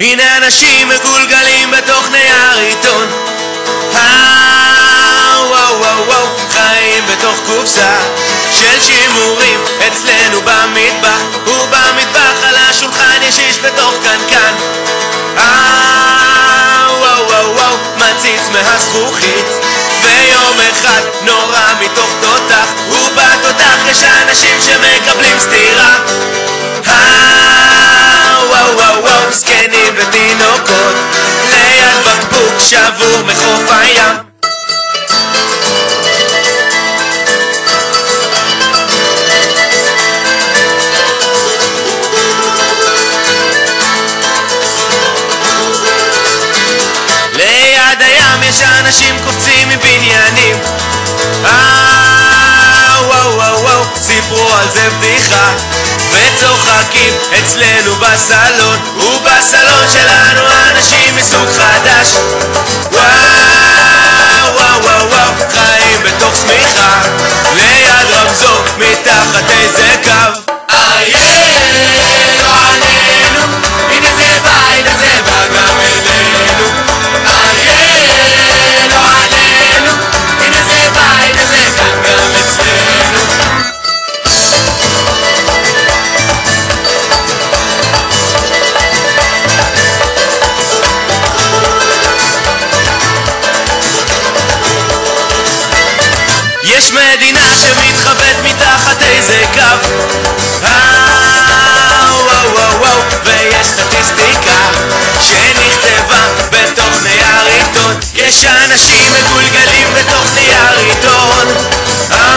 הנה אנשים מגולגלים בתוך נייר עיתון וואו זקנים ותינוקות ליד בקבוק שבור מחוף הים. יש אנשים קופצים מבניינים. בסלון יש מדינה שמתחבאת מתחת איזה קו. אה, יש אנשים מגולגלים בתוך נייר עיתון אה,